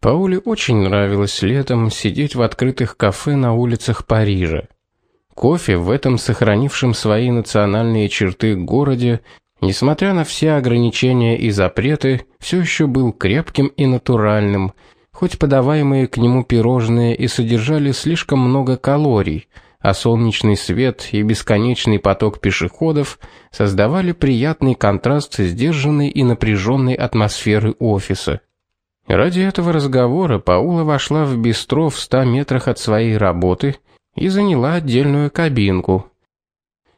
Пауле очень нравилось летом сидеть в открытых кафе на улицах Парижа. Кофе в этом сохранившем свои национальные черты городе, несмотря на все ограничения и запреты, все еще был крепким и натуральным, хоть подаваемые к нему пирожные и содержали слишком много калорий, а солнечный свет и бесконечный поток пешеходов создавали приятный контраст с сдержанной и напряженной атмосферой офиса. Ради этого разговора Паула вошла в бистро в ста метрах от своей работы и заняла отдельную кабинку.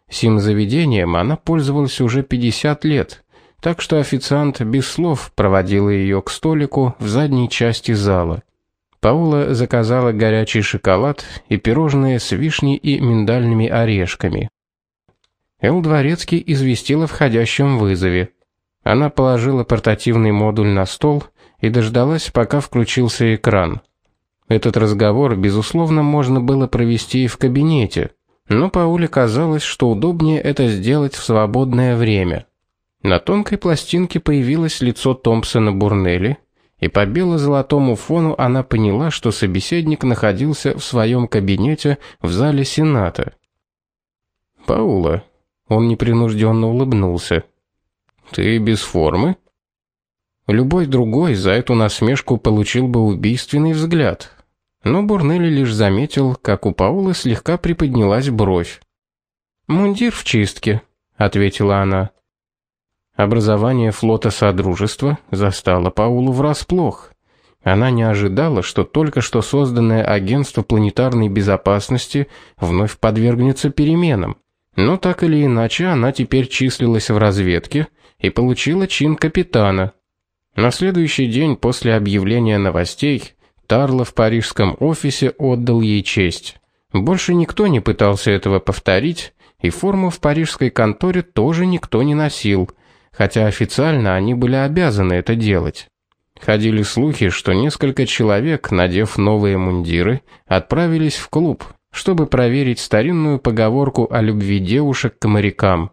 Сим заведением она пользовалась уже 50 лет, так что официант без слов проводил ее к столику в задней части зала. Паула заказала горячий шоколад и пирожные с вишней и миндальными орешками. Эл Дворецкий известила о входящем вызове. Она положила портативный модуль на стол и дождалась, пока включился экран. Этот разговор, безусловно, можно было провести и в кабинете, но Пауле казалось, что удобнее это сделать в свободное время. На тонкой пластинке появилось лицо Томпсона Бурнелли, и по бело-золотому фону она поняла, что собеседник находился в своем кабинете в зале Сената. Паула, он непринужденно улыбнулся. Ты без формы? Любой другой за эту насмешку получил бы убийственный взгляд. Но Бурнелли лишь заметил, как у Паулы слегка приподнялась бровь. "Мундир в чистке", ответила она. Образование флота Содружества застало Паулу врасплох. Она не ожидала, что только что созданное агентство планетарной безопасности вновь подвергнется переменам. Но так или иначе, она теперь числилась в разведке и получила чин капитана. На следующий день после объявления новостей Тарло в парижском офисе отдал ей честь. Больше никто не пытался этого повторить, и форму в парижской конторе тоже никто не носил, хотя официально они были обязаны это делать. Ходили слухи, что несколько человек, надев новые мундиры, отправились в клуб, чтобы проверить старинную поговорку о любви девушек к морякам.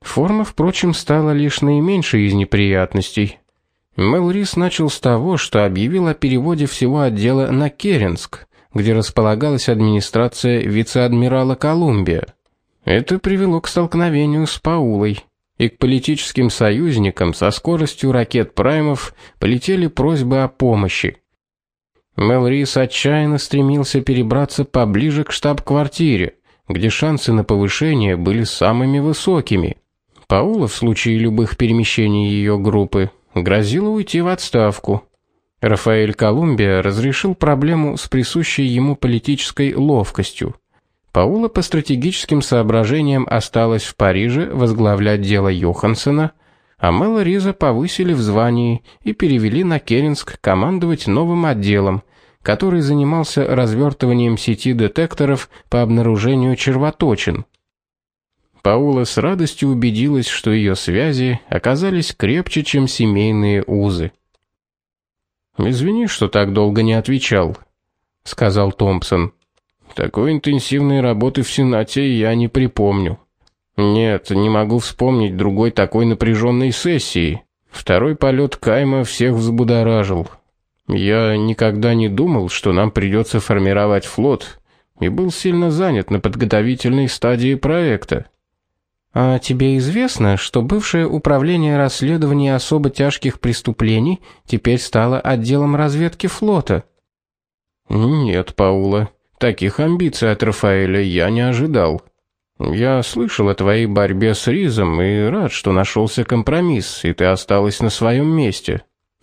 Форма, впрочем, стала лишь наименьшей из неприятностей. Мелрис начал с того, что объявил о переводе всего отдела на Керенск, где располагалась администрация вице-адмирала Колумбия. Это привело к столкновению с Паулой, и к политическим союзникам со скоростью ракет Праймов полетели просьбы о помощи. Мелрис отчаянно стремился перебраться поближе к штаб-квартире, где шансы на повышение были самыми высокими. Паула в случае любых перемещений ее группы грозило уйти в отставку. Рафаэль Колумбия разрешил проблему с присущей ему политической ловкостью. Паула по стратегическим соображениям осталась в Париже возглавлять дело Йохансена, а Мэла Риза повысили в звании и перевели на Керенск командовать новым отделом, который занимался развертыванием сети детекторов по обнаружению червоточин. Паула с радостью убедилась, что ее связи оказались крепче, чем семейные узы. Извини, что так долго не отвечал, сказал Томпсон. Такой интенсивной работы в Сенате я не припомню. Нет, не могу вспомнить другой такой напряженной сессии. Второй полет Кайма всех взбудоражил. Я никогда не думал, что нам придется формировать флот, и был сильно занят на подготовительной стадии проекта. А тебе известно, что бывшее управление расследования особо тяжких преступлений теперь стало отделом разведки флота? Нет, Паула, таких амбиций от Рафаэля я не ожидал. Я слышал о твоей борьбе с Ризом и рад, что нашелся компромисс, и ты осталась на своем месте.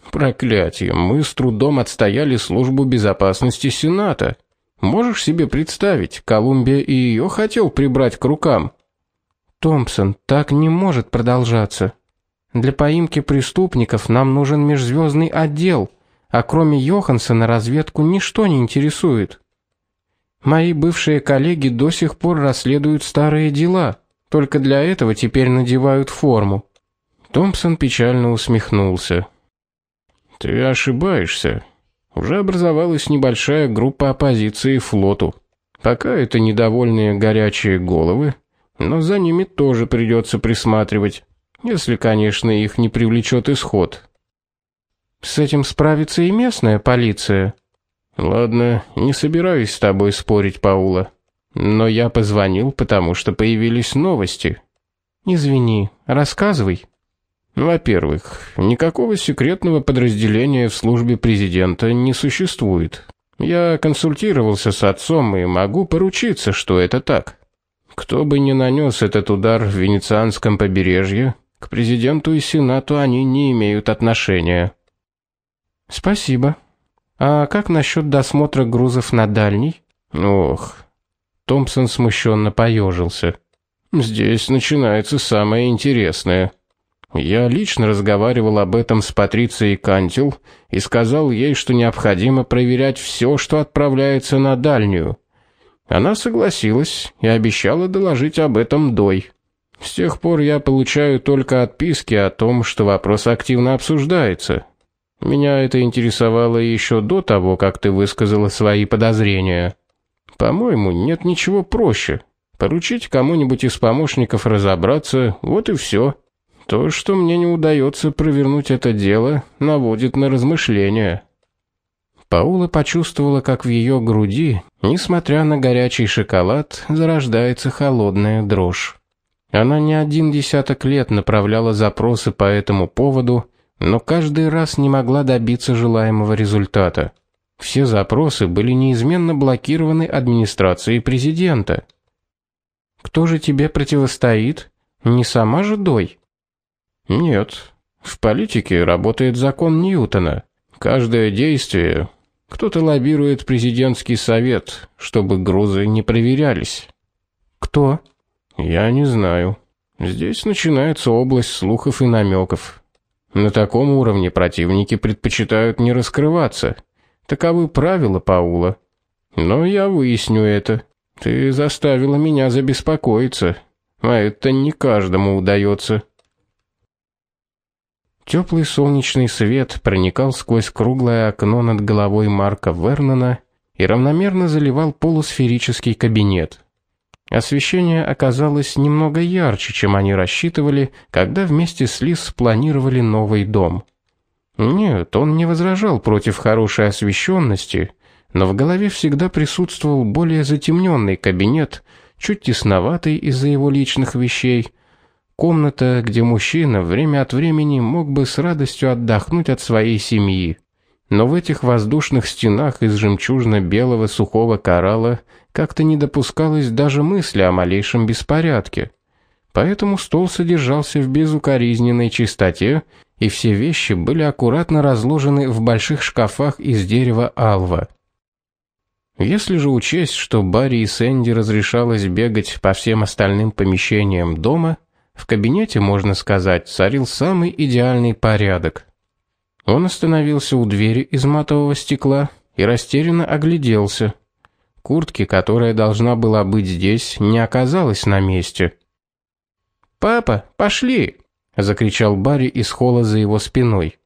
Проклятие, мы с трудом отстояли службу безопасности Сената. Можешь себе представить, Колумбия и ее хотел прибрать к рукам. Томпсон, так не может продолжаться. Для поимки преступников нам нужен межзвездный отдел, а кроме Йохансена разведку ничто не интересует. Мои бывшие коллеги до сих пор расследуют старые дела, только для этого теперь надевают форму. Томпсон печально усмехнулся. Ты ошибаешься. Уже образовалась небольшая группа оппозиции флоту. Пока это недовольные горячие головы, но за ними тоже придется присматривать, если, конечно, их не привлечет исход. С этим справится и местная полиция. Ладно, не собираюсь с тобой спорить, Паула. Но я позвонил, потому что появились новости. Извини, рассказывай. Во-первых, никакого секретного подразделения в службе президента не существует. Я консультировался с отцом и могу поручиться, что это так. Кто бы ни нанес этот удар в венецианском побережье, к президенту и сенату они не имеют отношения. Спасибо. А как насчет досмотра грузов на дальний? Ох. Томпсон смущенно поежился. Здесь начинается самое интересное. Я лично разговаривал об этом с Патрицией Кантил и сказал ей, что необходимо проверять все, что отправляется на дальнюю. Она согласилась и обещала доложить об этом Дой. С тех пор я получаю только отписки о том, что вопрос активно обсуждается. Меня это интересовало еще до того, как ты высказала свои подозрения. По-моему, нет ничего проще. Поручить кому-нибудь из помощников разобраться, вот и все. То, что мне не удается провернуть это дело, наводит на размышления. Паула почувствовала, как в ее груди, несмотря на горячий шоколад, зарождается холодная дрожь. Она не один десяток лет направляла запросы по этому поводу, но каждый раз не могла добиться желаемого результата. Все запросы были неизменно блокированы администрацией президента. Кто же тебе противостоит? Не сама же Дой? Нет. В политике работает закон Ньютона. Каждое действие кто-то лоббирует президентский совет, чтобы грузы не проверялись. Кто? Я не знаю. Здесь начинается область слухов и намеков. На таком уровне противники предпочитают не раскрываться. Таковы правила Паула. Но я выясню это. Ты заставила меня забеспокоиться. А это не каждому удается. Теплый солнечный свет проникал сквозь круглое окно над головой Марка Вернона и равномерно заливал полусферический кабинет. Освещение оказалось немного ярче, чем они рассчитывали, когда вместе с Лис спланировали новый дом. Нет, он не возражал против хорошей освещенности, но в голове всегда присутствовал более затемненный кабинет, чуть тесноватый из-за его личных вещей, комната, где мужчина время от времени мог бы с радостью отдохнуть от своей семьи. Но в этих воздушных стенах из жемчужно-белого сухого коралла как-то не допускалось даже мысли о малейшем беспорядке. Поэтому стол содержался в безукоризненной чистоте, и все вещи были аккуратно разложены в больших шкафах из дерева алва. Если же учесть, что Барри и Сэнди разрешалось бегать по всем остальным помещениям дома, в кабинете, можно сказать, царил самый идеальный порядок. Он остановился у двери из матового стекла и растерянно огляделся. Куртки, которая должна была быть здесь, не оказалась на месте. "Папа, пошли!" закричал Барри из холла за его спиной.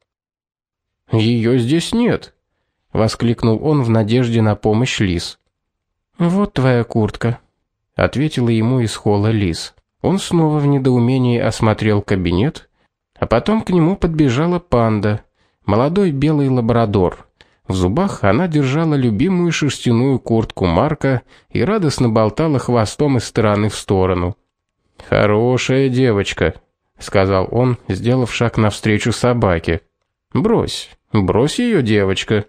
Ее здесь нет, воскликнул он в надежде на помощь Лис. Вот твоя куртка, ответила ему из холла Лис. Он снова в недоумении осмотрел кабинет, а потом к нему подбежала панда, молодой белый лабрадор. В зубах она держала любимую шерстяную куртку Марка и радостно болтала хвостом из стороны в сторону. Хорошая девочка, сказал он, сделав шаг навстречу собаке. Брось, брось ее, девочка.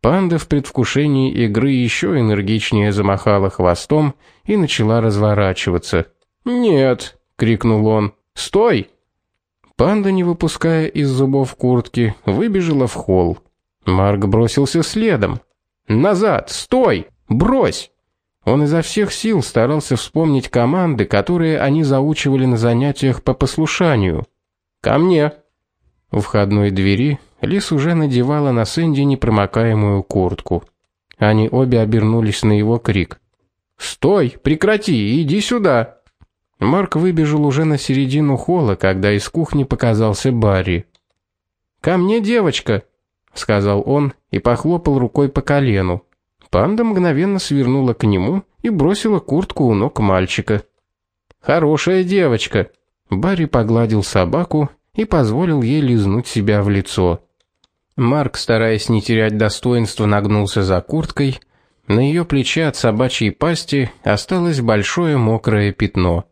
Панда в предвкушении игры еще энергичнее замахала хвостом и начала разворачиваться. "Нет!" крикнул он. "Стой!" Панда, не выпуская из зубов куртки, выбежала в холл. Марк бросился следом. "Назад! Стой! Брось!" Он изо всех сил старался вспомнить команды, которые они заучивали на занятиях по послушанию. "Ко мне!" У входной двери Лис уже надевала на Сэнди непромокаемую куртку. Они обе обернулись на его крик. "Стой! Прекрати! Иди сюда!" Марк выбежал уже на середину холла, когда из кухни показался Барри. "Ко мне, девочка", сказал он и похлопал рукой по колену. Панда мгновенно свернула к нему и бросила куртку у ног мальчика. "Хорошая девочка". Барри погладил собаку и позволил ей лизнуть себя в лицо. Марк, стараясь не терять достоинства, нагнулся за курткой. На ее плече от собачьей пасти осталось большое мокрое пятно.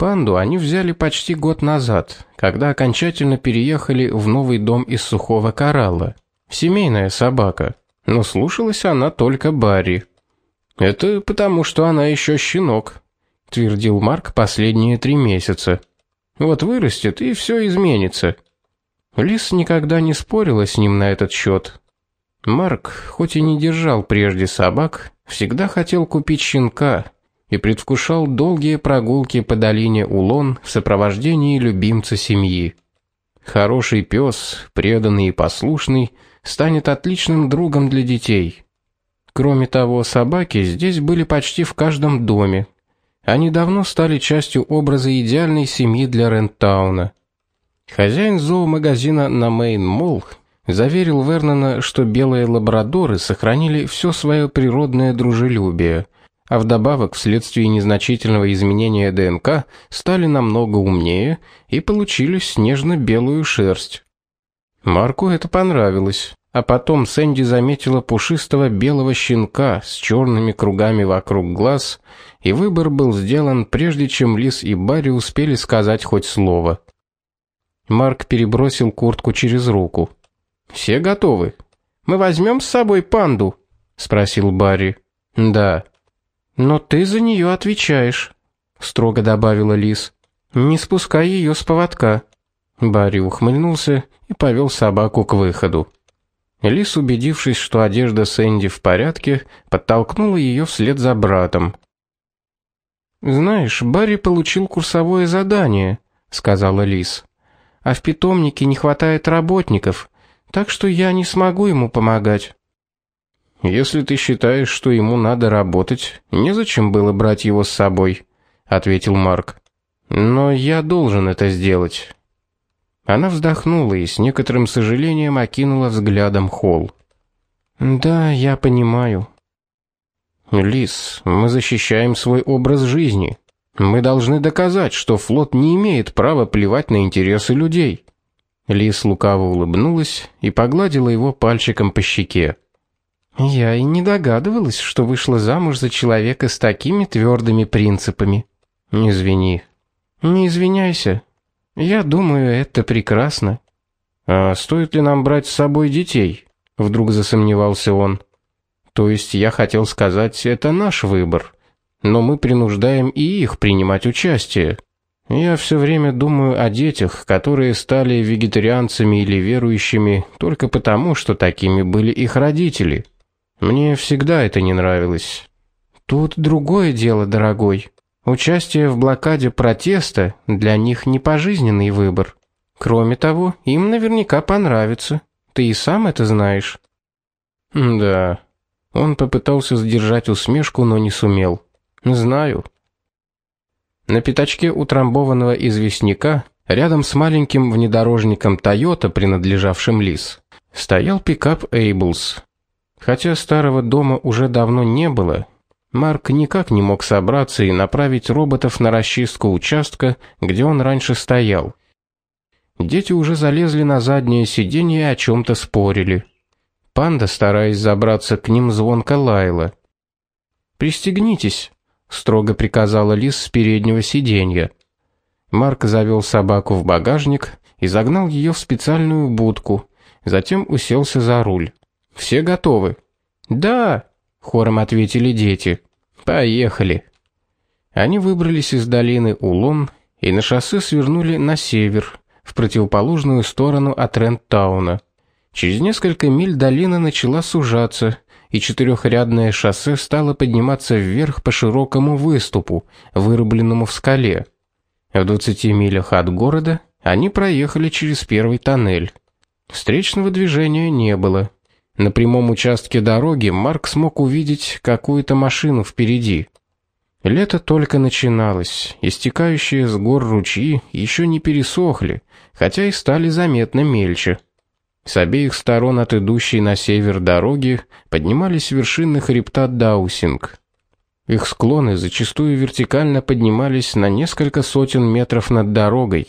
Панду они взяли почти год назад, когда окончательно переехали в новый дом из сухого коралла. Семейная собака, но слушалась она только Барри. Это потому, что она еще щенок, твердил Марк последние три месяца. Вот вырастет и все изменится. Лис никогда не спорила с ним на этот счет. Марк, хоть и не держал прежде собак, всегда хотел купить щенка и предвкушал долгие прогулки по долине Улон в сопровождении любимца семьи. Хороший пес, преданный и послушный, станет отличным другом для детей. Кроме того, собаки здесь были почти в каждом доме. Они давно стали частью образа идеальной семьи для Рентауна. Хозяин зоомагазина на Мейн-Молл заверил Вернона, что белые лабрадоры сохранили все свое природное дружелюбие – а вдобавок вследствие незначительного изменения ДНК стали намного умнее и получили снежно-белую шерсть. Марку это понравилось. А потом Сэнди заметила пушистого белого щенка с черными кругами вокруг глаз, и выбор был сделан прежде чем Лис и Барри успели сказать хоть слово. Марк перебросил куртку через руку. Все готовы. Мы возьмем с собой панду, спросил Барри. Да. Но ты за нее отвечаешь, строго добавила Лис. Не спускай ее с поводка. Барри ухмыльнулся и повел собаку к выходу. Лис, убедившись, что одежда Сэнди в порядке, подтолкнула ее вслед за братом. Знаешь, Барри получил курсовое задание, сказала Лис. А в питомнике не хватает работников, так что я не смогу ему помогать. Если ты считаешь, что ему надо работать, незачем было брать его с собой, ответил Марк. Но я должен это сделать. Она вздохнула и с некоторым сожалением окинула взглядом холл. Да, я понимаю. Лис, мы защищаем свой образ жизни. Мы должны доказать, что флот не имеет права плевать на интересы людей. Лис лукаво улыбнулась и погладила его пальчиком по щеке. Я и не догадывалась, что вышла замуж за человека с такими твердыми принципами. Извини. Не извиняйся. Я думаю, это прекрасно. А стоит ли нам брать с собой детей? Вдруг засомневался он. То есть я хотел сказать, это наш выбор, но мы принуждаем и их принимать участие. Я все время думаю о детях, которые стали вегетарианцами или верующими только потому, что такими были их родители. Мне всегда это не нравилось. Тут другое дело, дорогой. Участие в блокаде протеста для них не пожизненный выбор. Кроме того, им наверняка понравится. Ты и сам это знаешь. Да. Он попытался сдержать усмешку, но не сумел. Знаю. На пятачке утрамбованного известняка, рядом с маленьким внедорожником Toyota, принадлежавшим Лис, стоял пикап Эйблс. Хотя старого дома уже давно не было, Марк никак не мог собраться и направить роботов на расчистку участка, где он раньше стоял. Дети уже залезли на заднее сиденье и о чем то спорили. Панда, стараясь забраться к ним, звонко лаяла. "Пристегнитесь", строго приказала Лис с переднего сиденья. Марк завел собаку в багажник и загнал ее в специальную будку, затем уселся за руль. Все готовы? Да, хором ответили дети. Поехали. Они выбрались из долины Улон и на шоссе свернули на север, в противоположную сторону от Ренттауна. Через несколько миль долина начала сужаться, и четырехрядное шоссе стало подниматься вверх по широкому выступу, вырубленному в скале. В 20 милях от города они проехали через первый тоннель. Встречного движения не было. На прямом участке дороги Марк смог увидеть какую-то машину впереди. Лето только начиналось, истекающие с гор ручьи еще не пересохли, хотя и стали заметно мельче. С обеих сторон от идущей на север дороги поднимались вершины хребта Даусинг. Их склоны зачастую вертикально поднимались на несколько сотен метров над дорогой,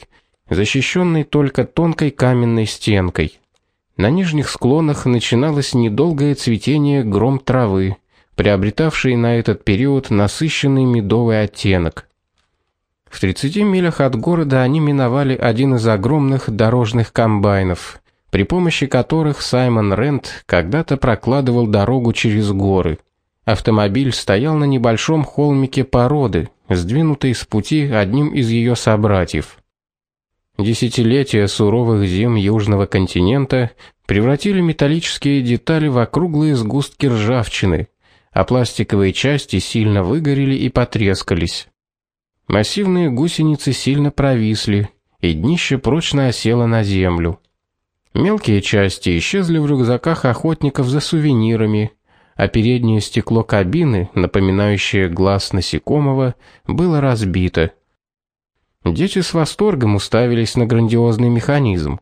защищенной только тонкой каменной стенкой. На нижних склонах начиналось недолгое цветение гром травы, приобретавшей на этот период насыщенный медовый оттенок. В 30 милях от города они миновали один из огромных дорожных комбайнов, при помощи которых Саймон Рент когда-то прокладывал дорогу через горы. Автомобиль стоял на небольшом холмике породы, сдвинутой с пути одним из ее собратьев. Десятилетия суровых зим южного континента превратили металлические детали в округлые сгустки ржавчины, а пластиковые части сильно выгорели и потрескались. Массивные гусеницы сильно провисли, и днище прочно осело на землю. Мелкие части исчезли в рюкзаках охотников за сувенирами, а переднее стекло кабины, напоминающее глаз насекомого, было разбито. Дети с восторгом уставились на грандиозный механизм,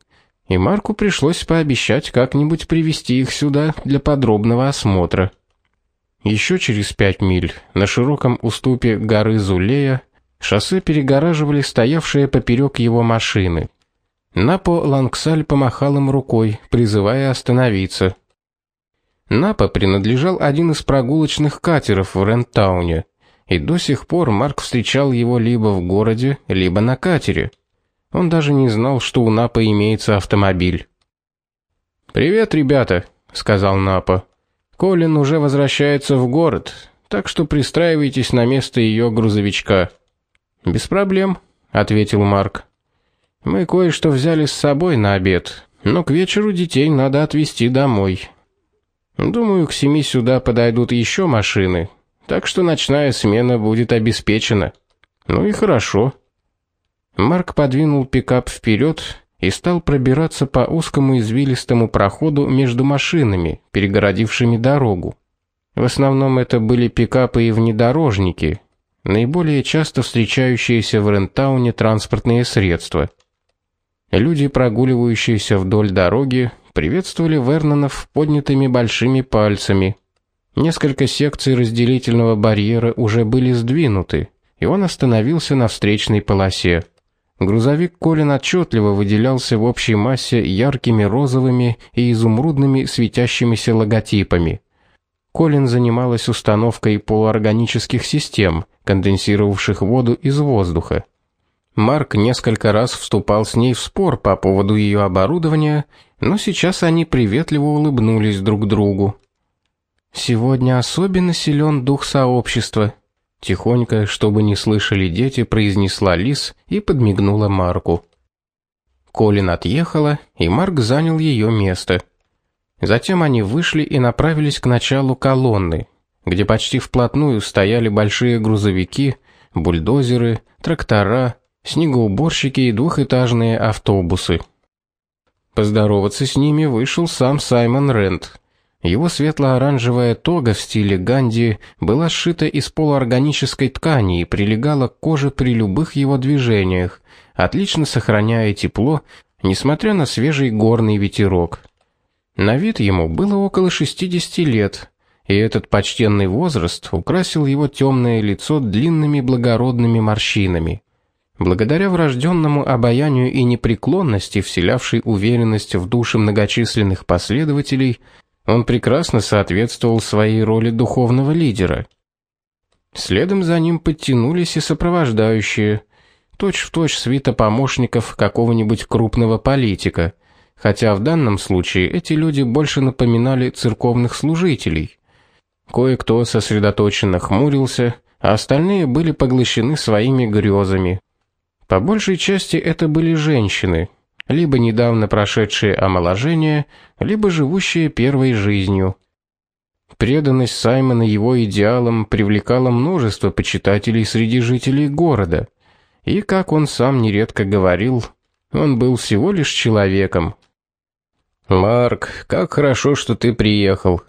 и Марку пришлось пообещать как-нибудь привести их сюда для подробного осмотра. Еще через пять миль на широком уступе горы Зулея шоссе перегораживали стоявшие поперек его машины. Напо Лангсаль помахал им рукой, призывая остановиться. Напа принадлежал один из прогулочных катеров в Рентауне, и до сих пор Марк встречал его либо в городе, либо на катере. Он даже не знал, что у Напа имеется автомобиль. "Привет, ребята", сказал Напа. "Колин уже возвращается в город, так что пристраивайтесь на место ее грузовичка". "Без проблем", ответил Марк. "Мы кое-что взяли с собой на обед, но к вечеру детей надо отвезти домой. Думаю, к семи сюда подойдут еще машины, так что ночная смена будет обеспечена. Ну и хорошо. Марк подвинул пикап вперед и стал пробираться по узкому извилистому проходу между машинами, перегородившими дорогу. В основном это были пикапы и внедорожники, наиболее часто встречающиеся в Рентауне транспортные средства. Люди, прогуливающиеся вдоль дороги, приветствовали Вернонов поднятыми большими пальцами. Несколько секций разделительного барьера уже были сдвинуты, и он остановился на встречной полосе. Грузовик Колин отчетливо выделялся в общей массе яркими розовыми и изумрудными светящимися логотипами. Колин занималась установкой полуорганических систем, конденсировавших воду из воздуха. Марк несколько раз вступал с ней в спор по поводу ее оборудования, но сейчас они приветливо улыбнулись друг другу. Сегодня особенно силен дух сообщества, тихонько, чтобы не слышали дети, произнесла Лис и подмигнула Марку. Колин отъехала, и Марк занял ее место. Затем они вышли и направились к началу колонны, где почти вплотную стояли большие грузовики, бульдозеры, трактора, снегоуборщики и двухэтажные автобусы. Поздороваться с ними вышел сам Саймон Рент. Его светло-оранжевая тога в стиле Ганди была сшита из полуорганической ткани и прилегала к коже при любых его движениях, отлично сохраняя тепло, несмотря на свежий горный ветерок. На вид ему было около 60 лет, и этот почтенный возраст украсил его темное лицо длинными благородными морщинами. Благодаря врожденному обаянию и непреклонности, вселявшей уверенность в души многочисленных последователей, он прекрасно соответствовал своей роли духовного лидера. Следом за ним подтянулись и сопровождающие, точь-в-точь свита помощников какого-нибудь крупного политика, хотя в данном случае эти люди больше напоминали церковных служителей. Кое-кто сосредоточенно хмурился, а остальные были поглощены своими грезами. По большей части это были женщины, либо недавно прошедшие омоложение, либо живущие первой жизнью. Преданность Саймона его идеалам привлекала множество почитателей среди жителей города. И как он сам нередко говорил, он был всего лишь человеком. Марк, как хорошо, что ты приехал,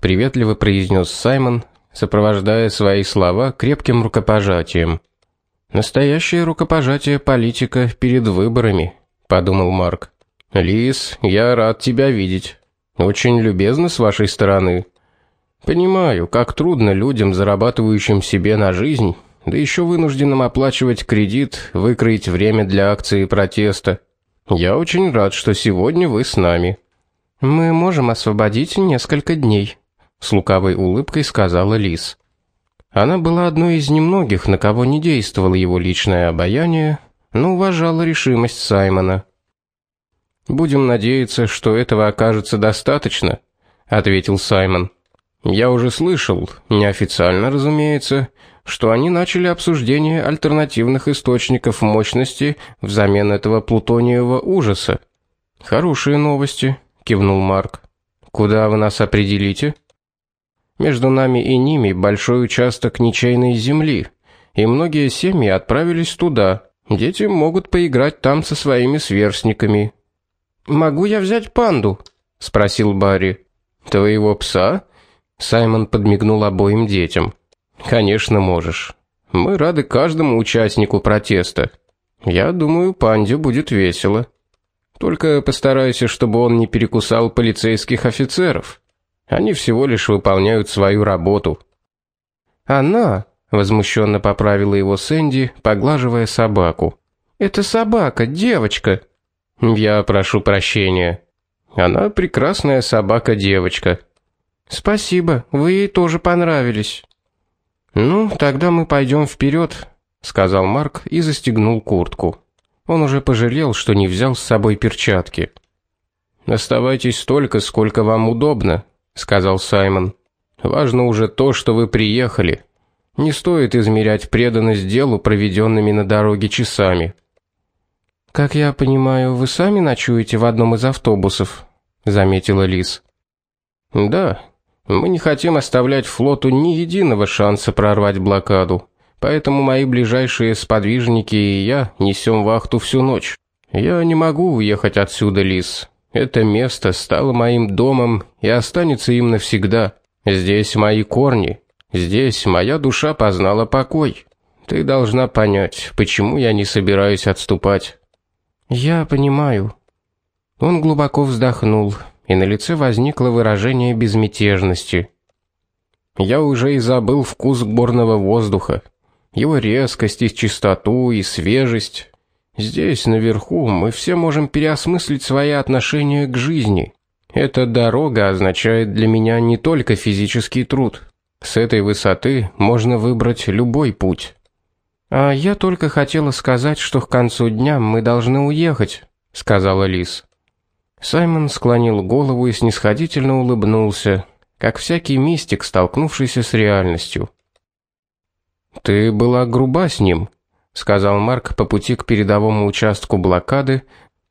приветливо произнес Саймон, сопровождая свои слова крепким рукопожатием. Настоящее рукопожатие политика перед выборами, подумал Марк. Лис, я рад тебя видеть. Очень любезно с вашей стороны. Понимаю, как трудно людям, зарабатывающим себе на жизнь, да еще вынужденным оплачивать кредит, выкроить время для акции протеста. Я очень рад, что сегодня вы с нами. Мы можем освободить несколько дней, с лукавой улыбкой сказала Лис. Она была одной из немногих, на кого не действовало его личное обаяние, но уважала решимость Саймона. Будем надеяться, что этого окажется достаточно, ответил Саймон. Я уже слышал, неофициально, разумеется, что они начали обсуждение альтернативных источников мощности взамен этого плутониевого ужаса. Хорошие новости, кивнул Марк. Куда вы нас определите? Между нами и ними большой участок ничейной земли, и многие семьи отправились туда. Дети могут поиграть там со своими сверстниками. Могу я взять панду? спросил Барри. Твоего пса? Саймон подмигнул обоим детям. Конечно, можешь. Мы рады каждому участнику протеста. Я думаю, панде будет весело. Только постарайся, чтобы он не перекусал полицейских офицеров. Они всего лишь выполняют свою работу. Она возмущенно поправила его Сэнди, поглаживая собаку. Это собака, девочка. Я прошу прощения. Она прекрасная собака-девочка. Спасибо, вы ей тоже понравились. Ну, тогда мы пойдем вперед, сказал Марк и застегнул куртку. Он уже пожалел, что не взял с собой перчатки. Оставайтесь столько, сколько вам удобно, сказал Саймон. Важно уже то, что вы приехали. Не стоит измерять преданность делу проведенными на дороге часами. Как я понимаю, вы сами ночуете в одном из автобусов, заметила Лис. Да, мы не хотим оставлять флоту ни единого шанса прорвать блокаду. Поэтому мои ближайшие сподвижники и я несем вахту всю ночь. Я не могу уехать отсюда, Лис. Это место стало моим домом и останется им навсегда. Здесь мои корни. Здесь моя душа познала покой. Ты должна понять, почему я не собираюсь отступать. Я понимаю. Он глубоко вздохнул и на лице возникло выражение безмятежности. Я уже и забыл вкус горного воздуха, его резкость и чистоту и свежесть. Здесь наверху мы все можем переосмыслить свои отношения к жизни. Эта дорога означает для меня не только физический труд. С этой высоты можно выбрать любой путь. А я только хотела сказать, что к концу дня мы должны уехать, сказала Лис. Саймон склонил голову и снисходительно улыбнулся, как всякий мистик, столкнувшийся с реальностью. Ты была груба с ним, сказал Марк по пути к передовому участку блокады,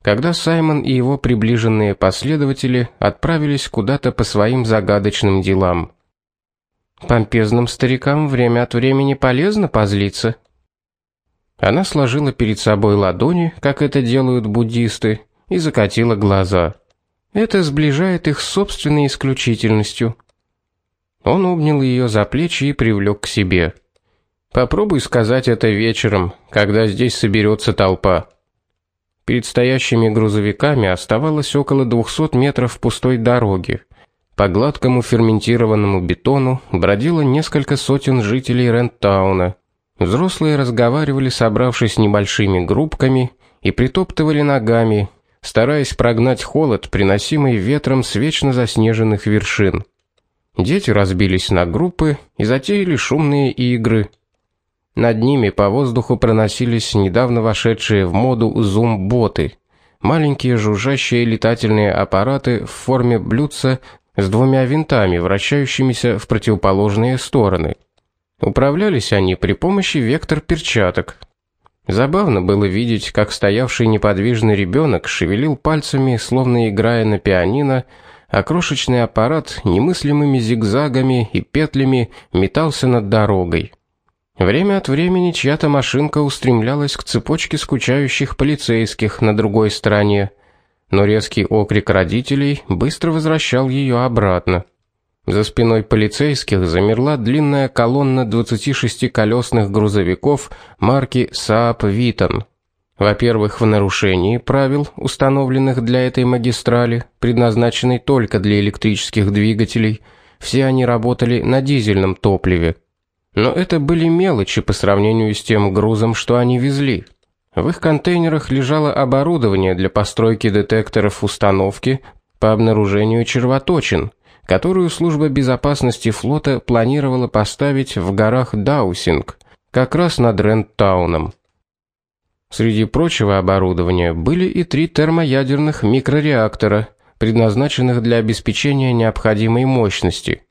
когда Саймон и его приближенные последователи отправились куда-то по своим загадочным делам. Помпезным старикам время от времени полезно позлиться. Она сложила перед собой ладони, как это делают буддисты, и закатила глаза. Это сближает их с собственной исключительностью. Он обнял ее за плечи и привлек к себе. Попробуй сказать это вечером, когда здесь соберется толпа. Перед стоящими грузовиками оставалось около 200 метров пустой дороги. По гладкому ферментированному бетону бродило несколько сотен жителей Ренттауна. Взрослые разговаривали, собравшись небольшими группками, и притоптывали ногами, стараясь прогнать холод, приносимый ветром с вечно заснеженных вершин. Дети разбились на группы и затеяли шумные игры. Над ними по воздуху проносились недавно вошедшие в моду зум-боты. Маленькие жужжащие летательные аппараты в форме блюдца с двумя винтами, вращающимися в противоположные стороны. Управлялись они при помощи вектор-перчаток. Забавно было видеть, как стоявший неподвижный ребенок шевелил пальцами, словно играя на пианино, а крошечный аппарат немыслимыми зигзагами и петлями метался над дорогой. Время от времени чья-то машинка устремлялась к цепочке скучающих полицейских на другой стороне, но резкий окрик родителей быстро возвращал ее обратно. За спиной полицейских замерла длинная колонна 26-колесных грузовиков марки Saab Viton. Во-первых, в нарушении правил, установленных для этой магистрали, предназначенной только для электрических двигателей, все они работали на дизельном топливе. Но это были мелочи по сравнению с тем грузом, что они везли. В их контейнерах лежало оборудование для постройки детекторов установки, по обнаружению червоточин, которую служба безопасности флота планировала поставить в горах Даусинг, как раз над Ренттауном. Среди прочего оборудования были и три термоядерных микрореактора, предназначенных для обеспечения необходимой мощности.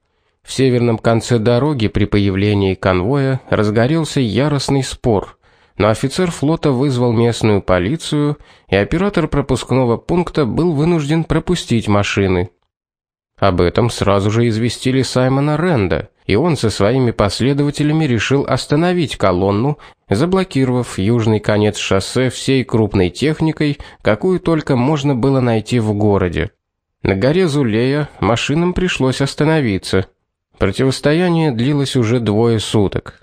В северном конце дороги при появлении конвоя разгорелся яростный спор, но офицер флота вызвал местную полицию, и оператор пропускного пункта был вынужден пропустить машины. Об этом сразу же известили Саймона Ренда, и он со своими последователями решил остановить колонну, заблокировав южный конец шоссе всей крупной техникой, какую только можно было найти в городе. На горе Зулея машинам пришлось остановиться. Противостояние длилось уже двое суток.